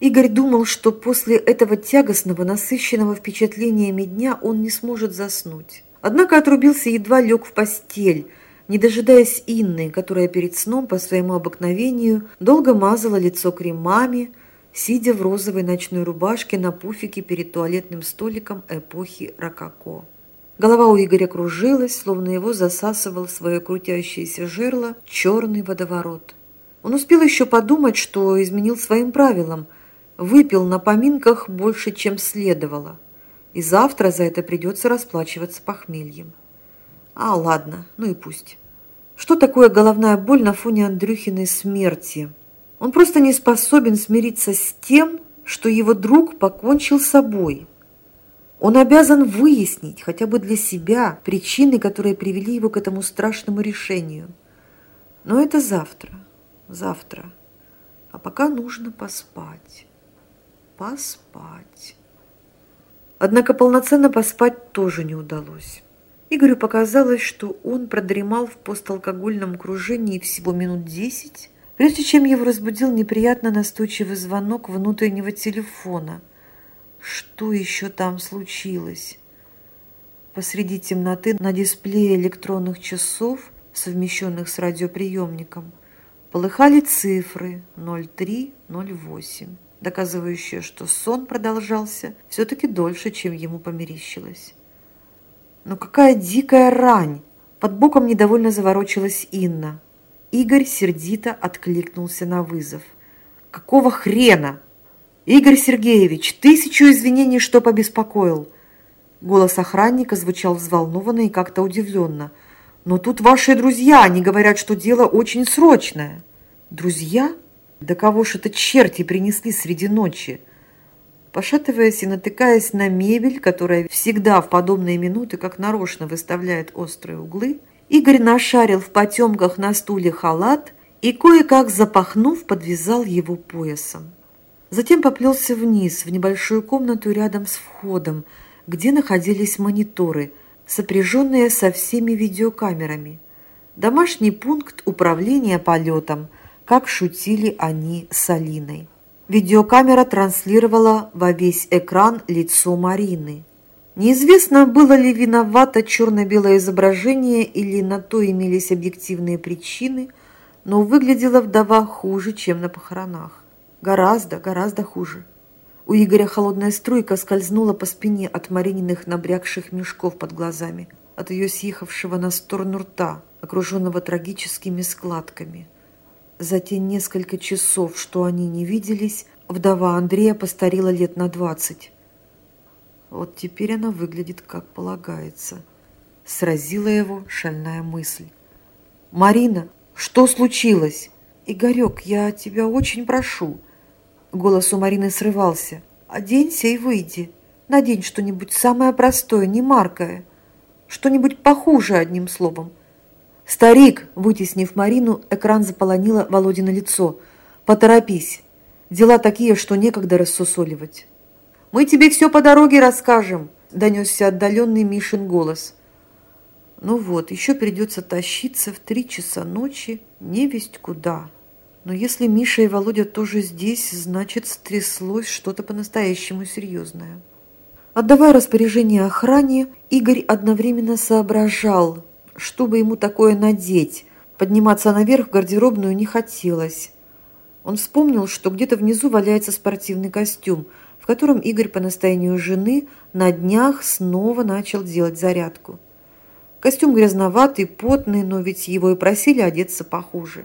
Игорь думал, что после этого тягостного, насыщенного впечатлениями дня он не сможет заснуть. Однако отрубился едва лег в постель, не дожидаясь Инны, которая перед сном по своему обыкновению долго мазала лицо кремами, сидя в розовой ночной рубашке на пуфике перед туалетным столиком эпохи Рококо. Голова у Игоря кружилась, словно его засасывал свое крутящееся жерло черный водоворот. Он успел еще подумать, что изменил своим правилам, выпил на поминках больше, чем следовало, и завтра за это придется расплачиваться похмельем. А, ладно, ну и пусть. Что такое головная боль на фоне Андрюхиной смерти? Он просто не способен смириться с тем, что его друг покончил с собой. Он обязан выяснить, хотя бы для себя, причины, которые привели его к этому страшному решению. Но это завтра, завтра. А пока нужно поспать. Поспать. Однако полноценно поспать тоже не удалось. Игорю показалось, что он продремал в посталкогольном кружении всего минут десять, прежде чем его разбудил неприятно настойчивый звонок внутреннего телефона. Что еще там случилось? Посреди темноты на дисплее электронных часов, совмещенных с радиоприемником, полыхали цифры 0308, доказывающие, что сон продолжался все-таки дольше, чем ему померещилось. Но какая дикая рань! Под боком недовольно заворочилась Инна. Игорь сердито откликнулся на вызов. «Какого хрена?» «Игорь Сергеевич, тысячу извинений, что побеспокоил!» Голос охранника звучал взволнованно и как-то удивленно. «Но тут ваши друзья, они говорят, что дело очень срочное». «Друзья? Да кого ж это черти принесли среди ночи?» Пошатываясь и натыкаясь на мебель, которая всегда в подобные минуты как нарочно выставляет острые углы, Игорь нашарил в потемках на стуле халат и, кое-как запахнув, подвязал его поясом. Затем поплелся вниз, в небольшую комнату рядом с входом, где находились мониторы, сопряженные со всеми видеокамерами. Домашний пункт управления полетом, как шутили они с Алиной. Видеокамера транслировала во весь экран лицо Марины. Неизвестно, было ли виновато черно-белое изображение или на то имелись объективные причины, но выглядела вдова хуже, чем на похоронах. Гораздо, гораздо хуже. У Игоря холодная струйка скользнула по спине от Марининых набрякших мешков под глазами, от ее съехавшего на сторону рта, окруженного трагическими складками. За те несколько часов, что они не виделись, вдова Андрея постарела лет на двадцать. Вот теперь она выглядит как полагается. Сразила его шальная мысль. «Марина, что случилось?» «Игорек, я тебя очень прошу». Голос у Марины срывался. «Оденься и выйди. Надень что-нибудь самое простое, не маркое. Что-нибудь похуже, одним словом». «Старик!» – вытеснив Марину, экран заполонило Володина лицо. «Поторопись. Дела такие, что некогда рассусоливать». Мы тебе все по дороге расскажем», – донесся отдаленный Мишин голос. Ну вот, еще придется тащиться в три часа ночи, не весть куда. Но если Миша и Володя тоже здесь, значит, стряслось что-то по-настоящему серьезное. Отдавая распоряжение охране, Игорь одновременно соображал, чтобы ему такое надеть. Подниматься наверх в гардеробную не хотелось. Он вспомнил, что где-то внизу валяется спортивный костюм – в котором Игорь по настоянию жены на днях снова начал делать зарядку. Костюм грязноватый, потный, но ведь его и просили одеться похуже.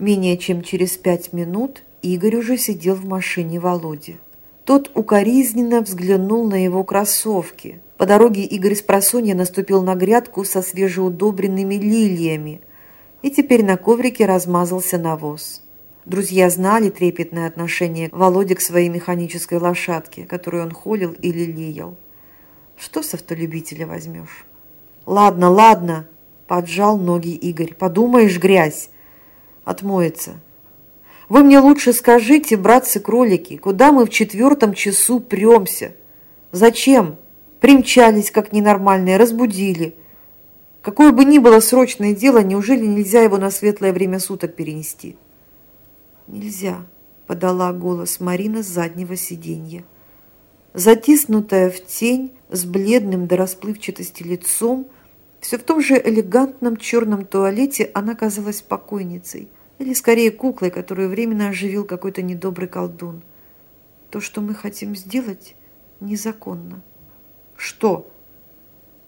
Менее чем через пять минут Игорь уже сидел в машине Володи. Тот укоризненно взглянул на его кроссовки. По дороге Игорь с просонья наступил на грядку со свежеудобренными лилиями, и теперь на коврике размазался навоз. Друзья знали трепетное отношение Володи к своей механической лошадке, которую он холил или лелеял. Что с автолюбителя возьмешь? «Ладно, ладно!» – поджал ноги Игорь. «Подумаешь, грязь!» «Отмоется!» «Вы мне лучше скажите, братцы-кролики, куда мы в четвертом часу премся? Зачем? Примчались, как ненормальные, разбудили. Какое бы ни было срочное дело, неужели нельзя его на светлое время суток перенести?» Нельзя. – подала голос Марина с заднего сиденья. Затиснутая в тень, с бледным до расплывчатости лицом, все в том же элегантном черном туалете она казалась покойницей, или скорее куклой, которую временно оживил какой-то недобрый колдун. То, что мы хотим сделать, незаконно. Что?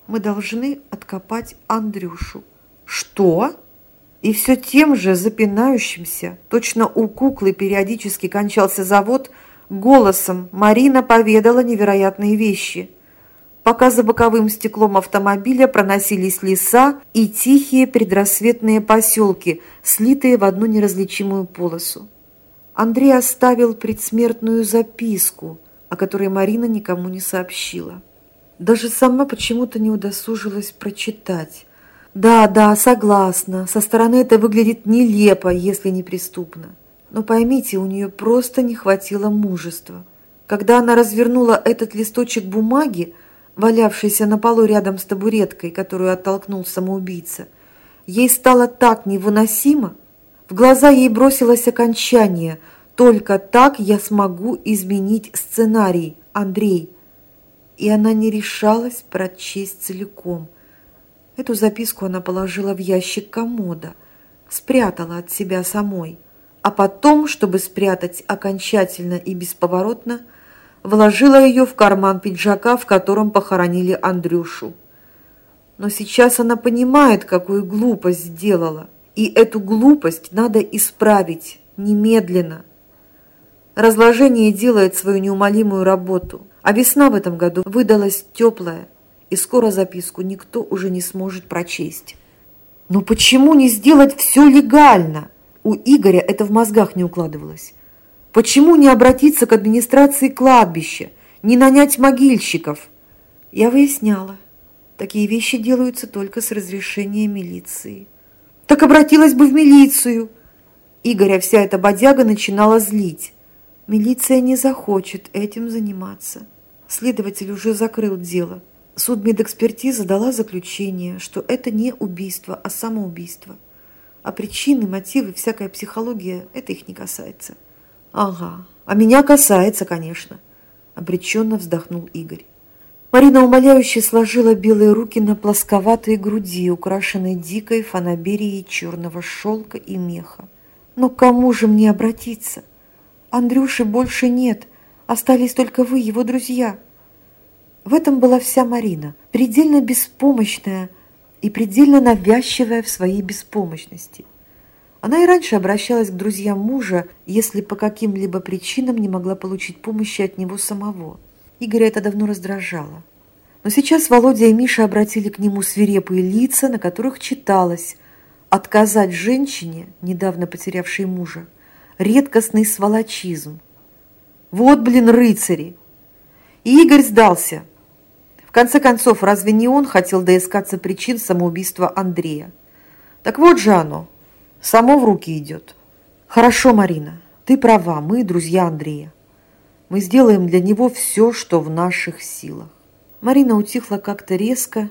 Мы должны откопать Андрюшу. Что? И все тем же запинающимся, точно у куклы периодически кончался завод, голосом Марина поведала невероятные вещи. Пока за боковым стеклом автомобиля проносились леса и тихие предрассветные поселки, слитые в одну неразличимую полосу. Андрей оставил предсмертную записку, о которой Марина никому не сообщила. Даже сама почему-то не удосужилась прочитать. Да, да, согласна. Со стороны это выглядит нелепо, если не преступно. Но поймите, у нее просто не хватило мужества. Когда она развернула этот листочек бумаги, валявшийся на полу рядом с табуреткой, которую оттолкнул самоубийца, ей стало так невыносимо. В глаза ей бросилось окончание «Только так я смогу изменить сценарий, Андрей». И она не решалась прочесть целиком – Эту записку она положила в ящик комода, спрятала от себя самой, а потом, чтобы спрятать окончательно и бесповоротно, вложила ее в карман пиджака, в котором похоронили Андрюшу. Но сейчас она понимает, какую глупость сделала, и эту глупость надо исправить немедленно. Разложение делает свою неумолимую работу, а весна в этом году выдалась теплая, и скоро записку никто уже не сможет прочесть. Но почему не сделать все легально? У Игоря это в мозгах не укладывалось. Почему не обратиться к администрации кладбища, не нанять могильщиков? Я выясняла. Такие вещи делаются только с разрешения милиции. Так обратилась бы в милицию. Игоря вся эта бодяга начинала злить. Милиция не захочет этим заниматься. Следователь уже закрыл дело. Судмедэкспертиза дала заключение, что это не убийство, а самоубийство. А причины, мотивы, всякая психология – это их не касается. Ага, а меня касается, конечно, обреченно вздохнул Игорь. Марина умоляюще сложила белые руки на плосковатой груди, украшенной дикой фанаберией черного шелка и меха. Но к кому же мне обратиться? Андрюши больше нет, остались только вы, его друзья. В этом была вся Марина, предельно беспомощная и предельно навязчивая в своей беспомощности. Она и раньше обращалась к друзьям мужа, если по каким-либо причинам не могла получить помощи от него самого. Игоря это давно раздражало. Но сейчас Володя и Миша обратили к нему свирепые лица, на которых читалось «Отказать женщине, недавно потерявшей мужа, редкостный сволочизм». Вот, блин, рыцари! И Игорь сдался – конце концов, разве не он хотел доискаться причин самоубийства Андрея? Так вот же оно, само в руки идет. Хорошо, Марина, ты права, мы друзья Андрея. Мы сделаем для него все, что в наших силах. Марина утихла как-то резко,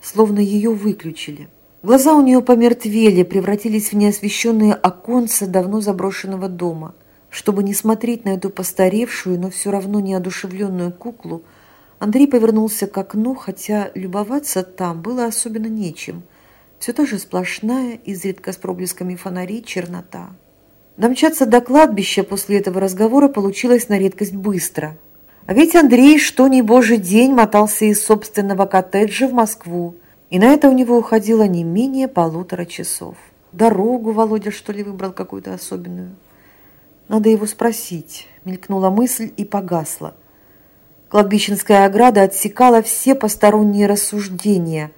словно ее выключили. Глаза у нее помертвели, превратились в неосвещенные оконца давно заброшенного дома. Чтобы не смотреть на эту постаревшую, но все равно неодушевленную куклу, Андрей повернулся к окну, хотя любоваться там было особенно нечем. Все та же сплошная, изредка с проблесками фонарей, чернота. Домчаться до кладбища после этого разговора получилось на редкость быстро. А ведь Андрей что ни божий день мотался из собственного коттеджа в Москву, и на это у него уходило не менее полутора часов. Дорогу Володя, что ли, выбрал какую-то особенную? Надо его спросить, мелькнула мысль и погасла. Кладбищенская ограда отсекала все посторонние рассуждения.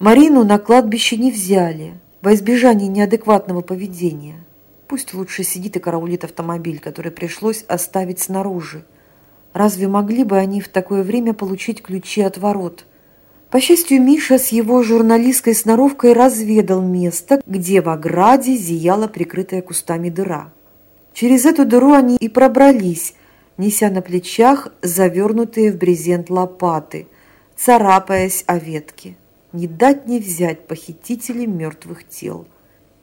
Марину на кладбище не взяли во избежание неадекватного поведения. Пусть лучше сидит и караулит автомобиль, который пришлось оставить снаружи. Разве могли бы они в такое время получить ключи от ворот? По счастью, Миша с его журналистской сноровкой разведал место, где в ограде зияла прикрытая кустами дыра. Через эту дыру они и пробрались, неся на плечах завернутые в брезент лопаты, царапаясь о ветки. Не дать не взять похитителей мертвых тел.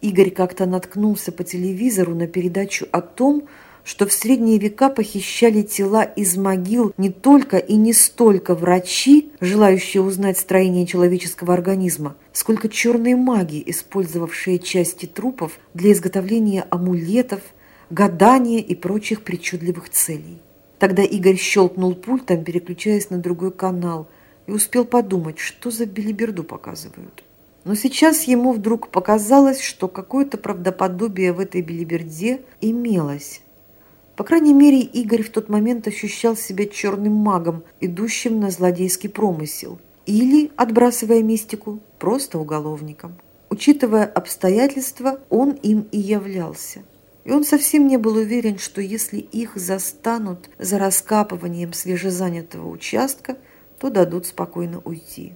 Игорь как-то наткнулся по телевизору на передачу о том, что в средние века похищали тела из могил не только и не столько врачи, желающие узнать строение человеческого организма, сколько черные маги, использовавшие части трупов для изготовления амулетов, гадания и прочих причудливых целей. Тогда Игорь щелкнул пультом, переключаясь на другой канал, и успел подумать, что за билиберду показывают. Но сейчас ему вдруг показалось, что какое-то правдоподобие в этой билиберде имелось. По крайней мере, Игорь в тот момент ощущал себя черным магом, идущим на злодейский промысел. Или, отбрасывая мистику, просто уголовником. Учитывая обстоятельства, он им и являлся. И он совсем не был уверен, что если их застанут за раскапыванием свежезанятого участка, то дадут спокойно уйти.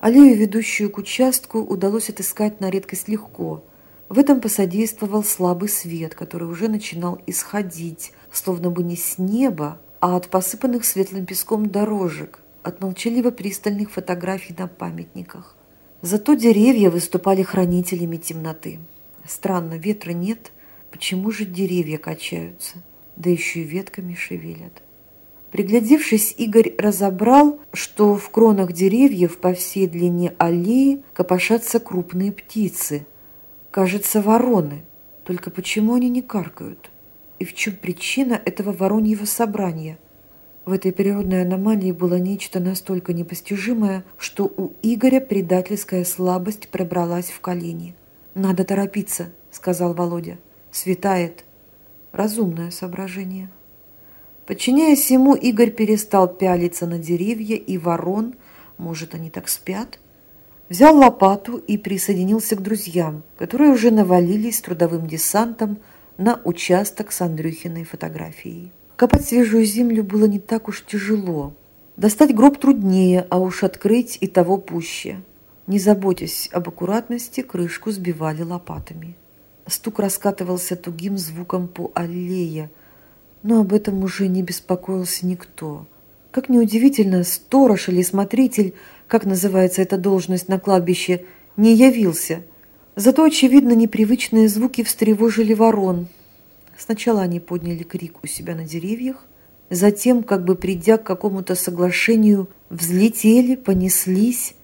Аллею, ведущую к участку, удалось отыскать на редкость легко. В этом посодействовал слабый свет, который уже начинал исходить, словно бы не с неба, а от посыпанных светлым песком дорожек, от молчаливо пристальных фотографий на памятниках. Зато деревья выступали хранителями темноты. Странно, ветра нет, почему же деревья качаются, да еще и ветками шевелят. Приглядевшись, Игорь разобрал, что в кронах деревьев по всей длине аллеи копошатся крупные птицы. Кажется, вороны. Только почему они не каркают? И в чем причина этого вороньего собрания? В этой природной аномалии было нечто настолько непостижимое, что у Игоря предательская слабость пробралась в колени. «Надо торопиться», — сказал Володя. «Светает». Разумное соображение. Подчиняясь ему, Игорь перестал пялиться на деревья и ворон, может, они так спят, взял лопату и присоединился к друзьям, которые уже навалились трудовым десантом на участок с Андрюхиной фотографией. Копать свежую землю было не так уж тяжело. Достать гроб труднее, а уж открыть и того пуще. Не заботясь об аккуратности, крышку сбивали лопатами. Стук раскатывался тугим звуком по аллее, но об этом уже не беспокоился никто. Как неудивительно, сторож или смотритель, как называется эта должность на кладбище, не явился. Зато, очевидно, непривычные звуки встревожили ворон. Сначала они подняли крик у себя на деревьях, затем, как бы придя к какому-то соглашению, взлетели, понеслись,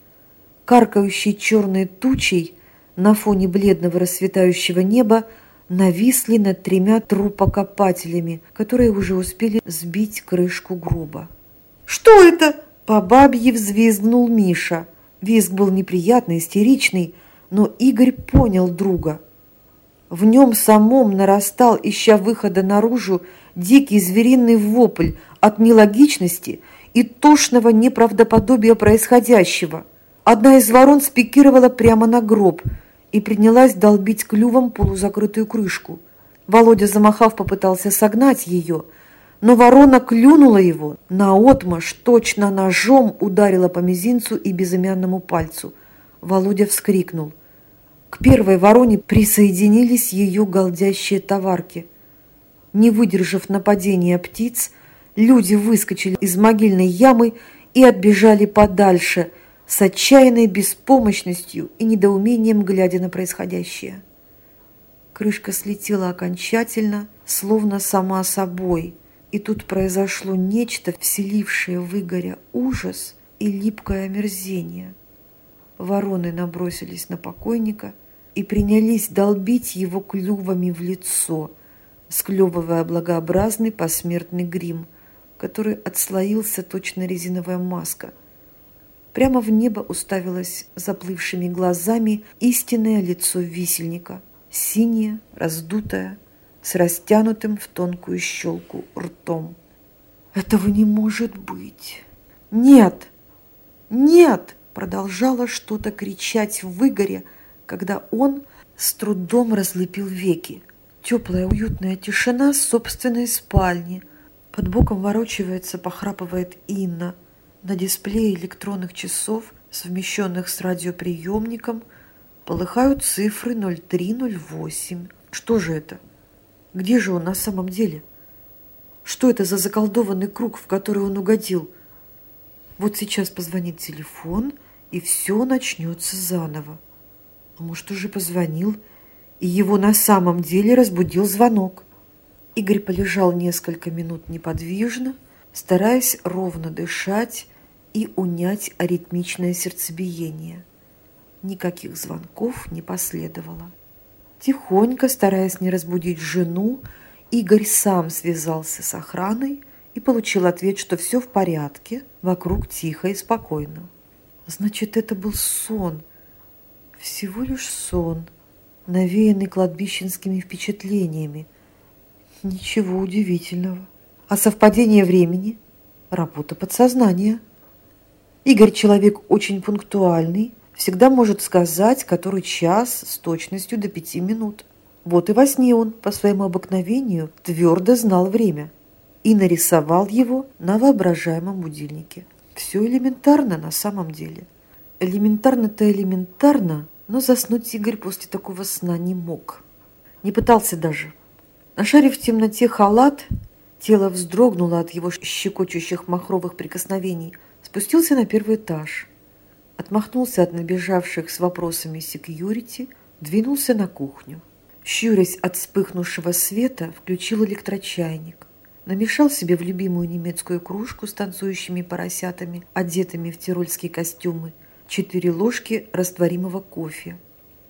каркающей черной тучей на фоне бледного расцветающего неба, нависли над тремя трупокопателями, которые уже успели сбить крышку гроба. «Что это?» – по бабье взвизгнул Миша. Визг был неприятный, истеричный, но Игорь понял друга. В нем самом нарастал, ища выхода наружу, дикий звериный вопль от нелогичности и тошного неправдоподобия происходящего. Одна из ворон спикировала прямо на гроб – и принялась долбить клювом полузакрытую крышку. Володя, замахав, попытался согнать ее, но ворона клюнула его, наотмашь точно ножом ударила по мизинцу и безымянному пальцу. Володя вскрикнул. К первой вороне присоединились ее голдящие товарки. Не выдержав нападения птиц, люди выскочили из могильной ямы и отбежали подальше – с отчаянной беспомощностью и недоумением глядя на происходящее. Крышка слетела окончательно, словно сама собой, и тут произошло нечто, вселившее в Игоря ужас и липкое омерзение. Вороны набросились на покойника и принялись долбить его клювами в лицо, склевывая благообразный посмертный грим, который отслоился точно резиновая маска – Прямо в небо уставилось заплывшими глазами истинное лицо висельника, синее, раздутое, с растянутым в тонкую щелку ртом. «Этого не может быть!» «Нет! Нет!» продолжала что-то кричать в Игоре, когда он с трудом разлепил веки. Теплая уютная тишина собственной спальни. Под боком ворочивается, похрапывает Инна – на дисплее электронных часов, совмещенных с радиоприемником, полыхают цифры 0308. Что же это? Где же он на самом деле? Что это за заколдованный круг, в который он угодил? Вот сейчас позвонит телефон, и все начнется заново. А может, уже позвонил, и его на самом деле разбудил звонок. Игорь полежал несколько минут неподвижно, стараясь ровно дышать и унять аритмичное сердцебиение. Никаких звонков не последовало. Тихонько, стараясь не разбудить жену, Игорь сам связался с охраной и получил ответ, что все в порядке, вокруг тихо и спокойно. Значит, это был сон, всего лишь сон, навеянный кладбищенскими впечатлениями. Ничего удивительного. А совпадение времени – работа подсознания. Игорь человек очень пунктуальный, всегда может сказать, который час с точностью до пяти минут. Вот и во сне он, по своему обыкновению, твердо знал время и нарисовал его на воображаемом будильнике. Все элементарно на самом деле. Элементарно-то элементарно, но заснуть Игорь после такого сна не мог. Не пытался даже. Нашарив в темноте халат, тело вздрогнуло от его щекочущих махровых прикосновений, спустился на первый этаж, отмахнулся от набежавших с вопросами секьюрити, двинулся на кухню. Щурясь от вспыхнувшего света, включил электрочайник. Намешал себе в любимую немецкую кружку с танцующими поросятами, одетыми в тирольские костюмы, четыре ложки растворимого кофе.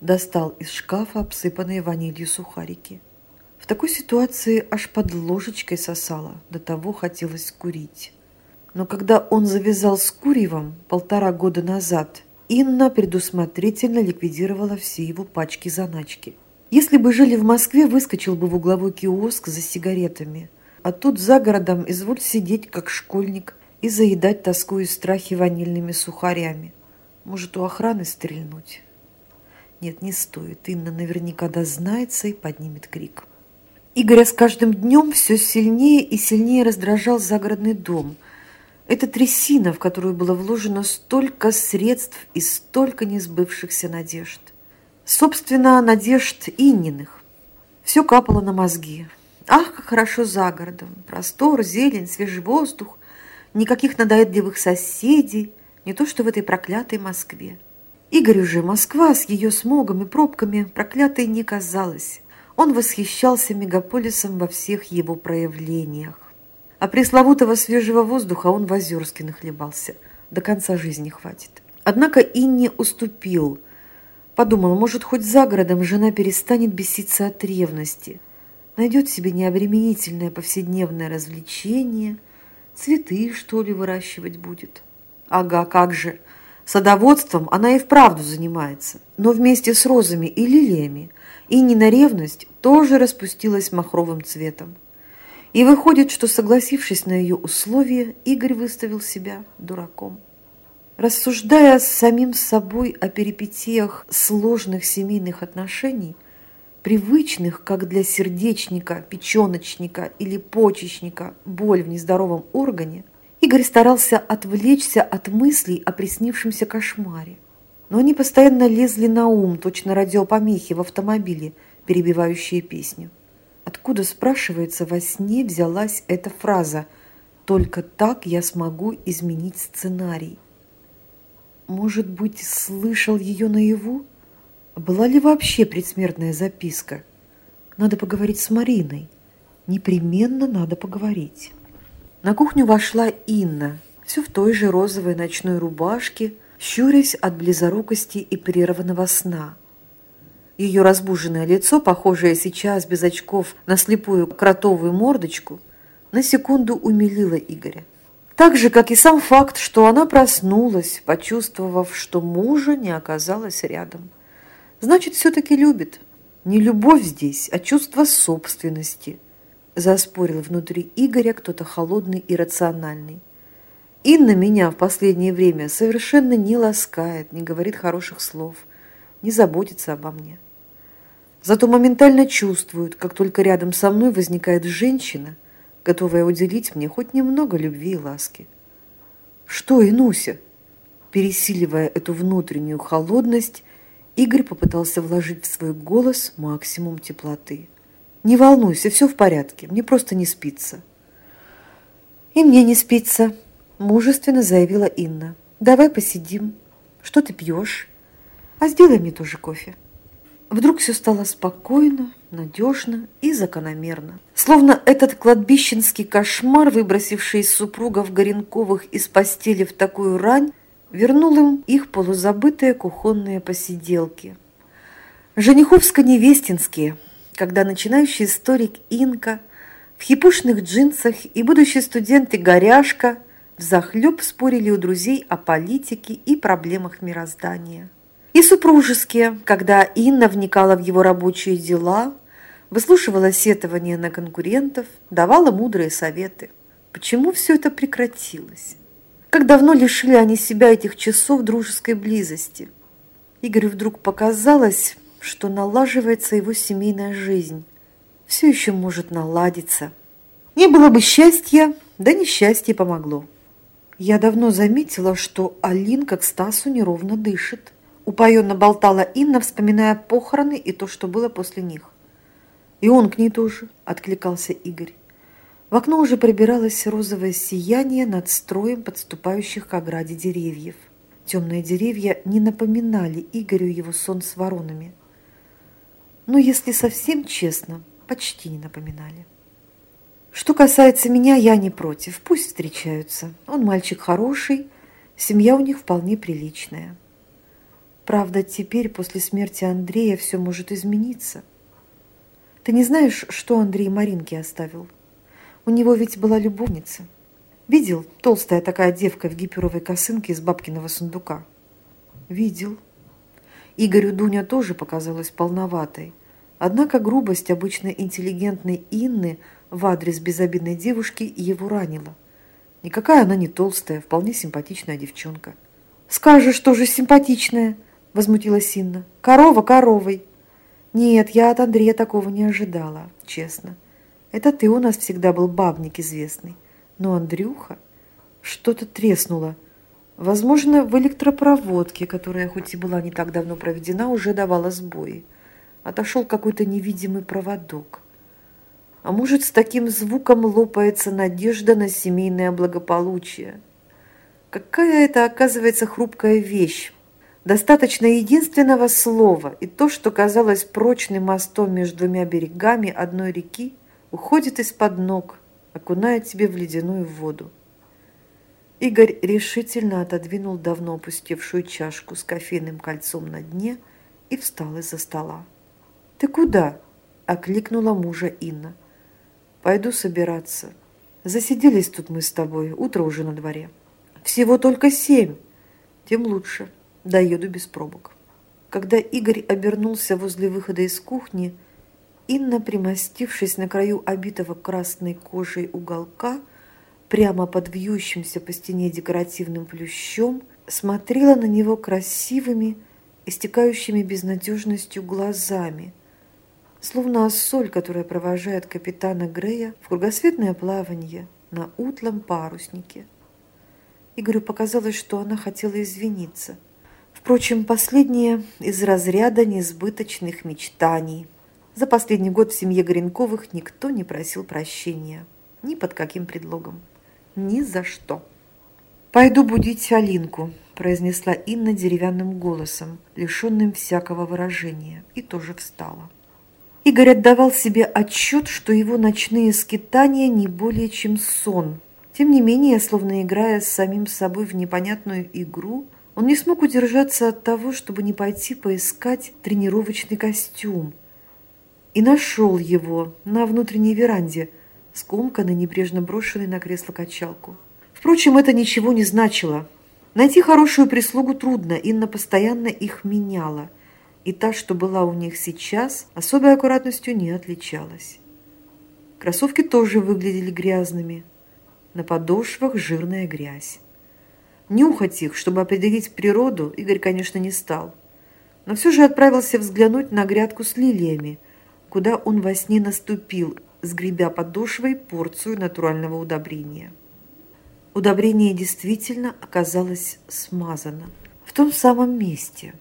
Достал из шкафа обсыпанные ванилью сухарики. В такой ситуации аж под ложечкой сосало, до того хотелось курить. Но когда он завязал с куревом полтора года назад, Инна предусмотрительно ликвидировала все его пачки-заначки. Если бы жили в Москве, выскочил бы в угловой киоск за сигаретами. А тут за городом изволь сидеть, как школьник, и заедать тоску и страхи ванильными сухарями. Может, у охраны стрельнуть? Нет, не стоит. Инна наверняка дознается и поднимет крик. Игоря с каждым днем все сильнее и сильнее раздражал загородный дом. Это трясина, в которую было вложено столько средств и столько несбывшихся надежд. Собственно, надежд Инниных. Все капало на мозги. Ах, как хорошо за городом. Простор, зелень, свежий воздух. Никаких надоедливых соседей. Не то, что в этой проклятой Москве. Игорю же Москва с ее смогом и пробками проклятой не казалась. Он восхищался мегаполисом во всех его проявлениях. А пресловутого свежего воздуха он в Озерске нахлебался. До конца жизни хватит. Однако Инне уступил – Подумал, может, хоть за городом жена перестанет беситься от ревности, найдет себе необременительное повседневное развлечение, цветы, что ли, выращивать будет. Ага, как же, садоводством она и вправду занимается, но вместе с розами и лилиями, и не на ревность тоже распустилась махровым цветом. И выходит, что, согласившись на ее условия, Игорь выставил себя дураком. Рассуждая с самим собой о перипетиях сложных семейных отношений, привычных как для сердечника, печеночника или почечника боль в нездоровом органе, Игорь старался отвлечься от мыслей о приснившемся кошмаре. Но они постоянно лезли на ум, точно радиопомехи в автомобиле, перебивающие песню. Откуда, спрашивается, во сне взялась эта фраза «Только так я смогу изменить сценарий»? Может быть, слышал ее наяву? Была ли вообще предсмертная записка? Надо поговорить с Мариной. Непременно надо поговорить. На кухню вошла Инна, все в той же розовой ночной рубашке, щурясь от близорукости и прерванного сна. Ее разбуженное лицо, похожее сейчас без очков на слепую кротовую мордочку, на секунду умилило Игоря. Так же, как и сам факт, что она проснулась, почувствовав, что мужа не оказалось рядом. Значит, все-таки любит. Не любовь здесь, а чувство собственности. Заспорил внутри Игоря кто-то холодный и рациональный. Инна меня в последнее время совершенно не ласкает, не говорит хороших слов, не заботится обо мне. Зато моментально чувствует, как только рядом со мной возникает женщина – готовая уделить мне хоть немного любви и ласки. «Что, Инуся?» Пересиливая эту внутреннюю холодность, Игорь попытался вложить в свой голос максимум теплоты. «Не волнуйся, все в порядке, мне просто не спится». «И мне не спится», – мужественно заявила Инна. «Давай посидим. Что ты пьешь? А сделай мне тоже кофе». Вдруг все стало спокойно, надежно и закономерно. Словно этот кладбищенский кошмар, выбросивший супругов Горенковых из постели в такую рань, вернул им их полузабытые кухонные посиделки. Жениховско-невестинские, когда начинающий историк Инка в хипушных джинсах и будущий студент Игоряшка взахлеб спорили у друзей о политике и проблемах мироздания. И супружеские, когда Инна вникала в его рабочие дела, выслушивала сетования на конкурентов, давала мудрые советы. Почему все это прекратилось? Как давно лишили они себя этих часов дружеской близости? Игорю вдруг показалось, что налаживается его семейная жизнь. Все еще может наладиться. Не было бы счастья, да несчастье помогло. Я давно заметила, что Алинка к Стасу неровно дышит. Упоенно болтала Инна, вспоминая похороны и то, что было после них. «И он к ней тоже», — откликался Игорь. В окно уже пробиралось розовое сияние над строем подступающих к ограде деревьев. Темные деревья не напоминали Игорю его сон с воронами. Но, если совсем честно, почти не напоминали. Что касается меня, я не против. Пусть встречаются. Он мальчик хороший, семья у них вполне приличная. Правда, теперь, после смерти Андрея, все может измениться. Ты не знаешь, что Андрей Маринке оставил? У него ведь была любовница. Видел? Толстая такая девка в гиперовой косынке из бабкиного сундука. Видел. Игорю Дуня тоже показалась полноватой. Однако грубость обычно интеллигентной Инны в адрес безобидной девушки его ранила. Никакая она не толстая, вполне симпатичная девчонка. «Скажешь, тоже симпатичная!» Возмутилась Инна. «Корова коровой!» «Нет, я от Андрея такого не ожидала, честно. Это ты у нас всегда был бабник известный. Но Андрюха... Что-то треснуло. Возможно, в электропроводке, которая хоть и была не так давно проведена, уже давала сбои. Отошел какой-то невидимый проводок. А может, с таким звуком лопается надежда на семейное благополучие. Какая это, оказывается, хрупкая вещь, Достаточно единственного слова, и то, что казалось прочным мостом между двумя берегами одной реки, уходит из-под ног, окуная тебе в ледяную воду. Игорь решительно отодвинул давно опустевшую чашку с кофейным кольцом на дне и встал из-за стола. «Ты куда?» – окликнула мужа Инна. «Пойду собираться. Засиделись тут мы с тобой, утро уже на дворе. Всего только семь, тем лучше» доеду без пробок. Когда Игорь обернулся возле выхода из кухни, Инна, примостившись на краю обитого красной кожей уголка, прямо под вьющимся по стене декоративным плющом, смотрела на него красивыми, истекающими безнадежностью глазами, словно соль, которая провожает капитана Грея в кругосветное плавание на утлом паруснике. Игорю показалось, что она хотела извиниться – Впрочем, последнее из разряда несбыточных мечтаний. За последний год в семье Горенковых никто не просил прощения. Ни под каким предлогом. Ни за что. «Пойду будить Алинку», – произнесла Инна деревянным голосом, лишенным всякого выражения, и тоже встала. Игорь отдавал себе отчет, что его ночные скитания не более чем сон. Тем не менее, словно играя с самим собой в непонятную игру, он не смог удержаться от того, чтобы не пойти поискать тренировочный костюм. И нашел его на внутренней веранде, скомканный, небрежно брошенный на кресло-качалку. Впрочем, это ничего не значило. Найти хорошую прислугу трудно, Инна постоянно их меняла. И та, что была у них сейчас, особой аккуратностью не отличалась. Кроссовки тоже выглядели грязными. На подошвах жирная грязь. Нюхать их, чтобы определить природу, Игорь, конечно, не стал. Но все же отправился взглянуть на грядку с лилиями, куда он во сне наступил, сгребя подошвой порцию натурального удобрения. Удобрение действительно оказалось смазано в том самом месте.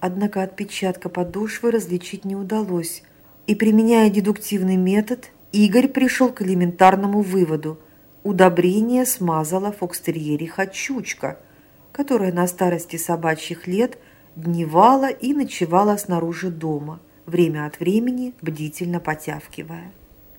Однако отпечатка подошвы различить не удалось, и, применяя дедуктивный метод, Игорь пришел к элементарному выводу – Удобрение смазала фокстерьериха Чучка, которая на старости собачьих лет дневала и ночевала снаружи дома, время от времени бдительно потявкивая.